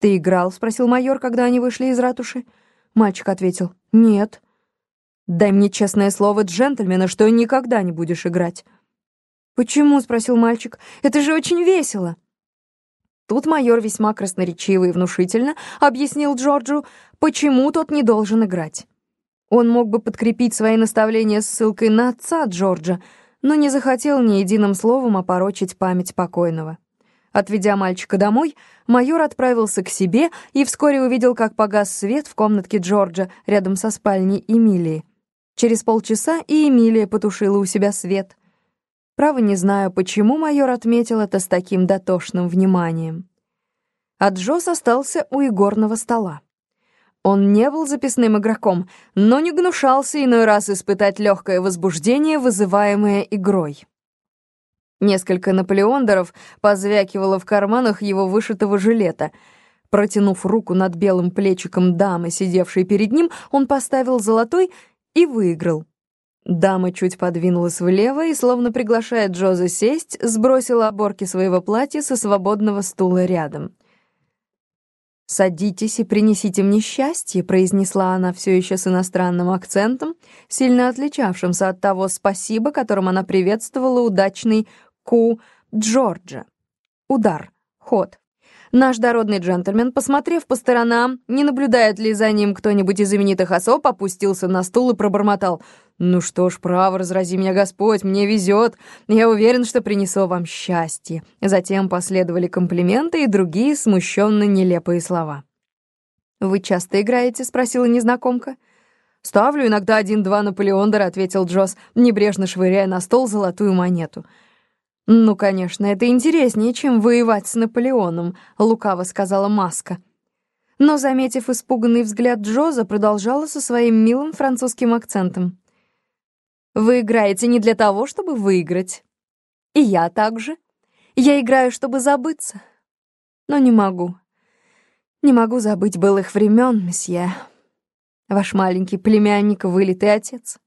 «Ты играл?» — спросил майор, когда они вышли из ратуши. Мальчик ответил «Нет». «Дай мне честное слово джентльмена, что никогда не будешь играть». «Почему?» — спросил мальчик. «Это же очень весело». Тут майор весьма красноречиво и внушительно объяснил Джорджу, почему тот не должен играть. Он мог бы подкрепить свои наставления ссылкой на отца Джорджа, но не захотел ни единым словом опорочить память покойного. Отведя мальчика домой, майор отправился к себе и вскоре увидел, как погас свет в комнатке Джорджа рядом со спальней Эмилии. Через полчаса и Эмилия потушила у себя свет. Право не знаю, почему майор отметил это с таким дотошным вниманием. А Джос остался у игорного стола. Он не был записным игроком, но не гнушался иной раз испытать легкое возбуждение, вызываемое игрой. Несколько наполеондеров позвякивало в карманах его вышитого жилета. Протянув руку над белым плечиком дамы, сидевшей перед ним, он поставил золотой и выиграл. Дама чуть подвинулась влево и, словно приглашая Джоза сесть, сбросила оборки своего платья со свободного стула рядом. «Садитесь и принесите мне счастье», — произнесла она все еще с иностранным акцентом, сильно отличавшимся от того «спасибо», которым она приветствовала удачный «ку» Джорджа. Удар, ход. Наш дородный джентльмен, посмотрев по сторонам, не наблюдает ли за ним кто-нибудь из именитых особ, опустился на стул и пробормотал — «Ну что ж, право, разрази меня Господь, мне везет. Я уверен, что принесу вам счастье». Затем последовали комплименты и другие смущенно нелепые слова. «Вы часто играете?» — спросила незнакомка. «Ставлю иногда один-два Наполеондера», — ответил Джосс, небрежно швыряя на стол золотую монету. «Ну, конечно, это интереснее, чем воевать с Наполеоном», — лукаво сказала Маска. Но, заметив испуганный взгляд Джоза, продолжала со своим милым французским акцентом. Вы играете не для того, чтобы выиграть. И я также. Я играю, чтобы забыться. Но не могу. Не могу забыть былых времен, месье. Ваш маленький племянник — вылитый отец.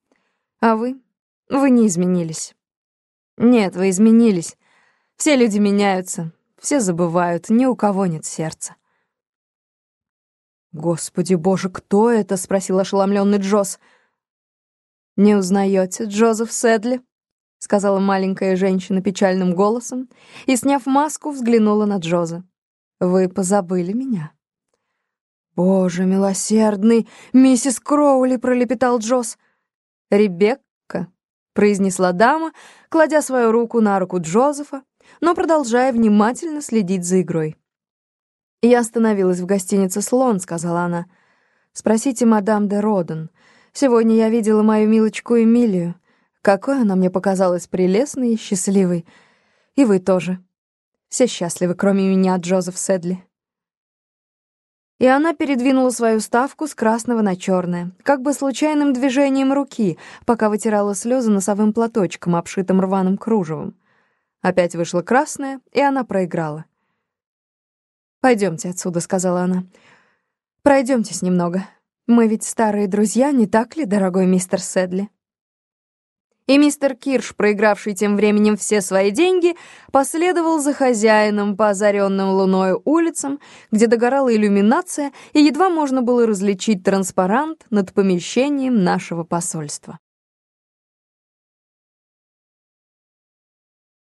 А вы? Вы не изменились. Нет, вы изменились. Все люди меняются, все забывают, ни у кого нет сердца. «Господи боже, кто это?» — спросил ошеломленный Джосс. «Не узнаете Джозеф Сэдли?» — сказала маленькая женщина печальным голосом и, сняв маску, взглянула на Джоза. «Вы позабыли меня?» «Боже милосердный! Миссис Кроули!» — пролепетал Джоз. «Ребекка!» — произнесла дама, кладя свою руку на руку Джозефа, но продолжая внимательно следить за игрой. «Я остановилась в гостинице «Слон», — сказала она. «Спросите мадам де Роден. Сегодня я видела мою милочку Эмилию. Какой она мне показалась прелестной и счастливой. И вы тоже. Все счастливы, кроме меня, Джозеф Седли. И она передвинула свою ставку с красного на черное, как бы случайным движением руки, пока вытирала слезы носовым платочком, обшитым рваным кружевом. Опять вышла красная, и она проиграла. «Пойдемте отсюда», — сказала она. «Пройдемтесь немного». Мы ведь старые друзья, не так ли, дорогой мистер Седли? И мистер Кирш, проигравший тем временем все свои деньги, последовал за хозяином по озаренным луною улицам, где догорала иллюминация, и едва можно было различить транспарант над помещением нашего посольства.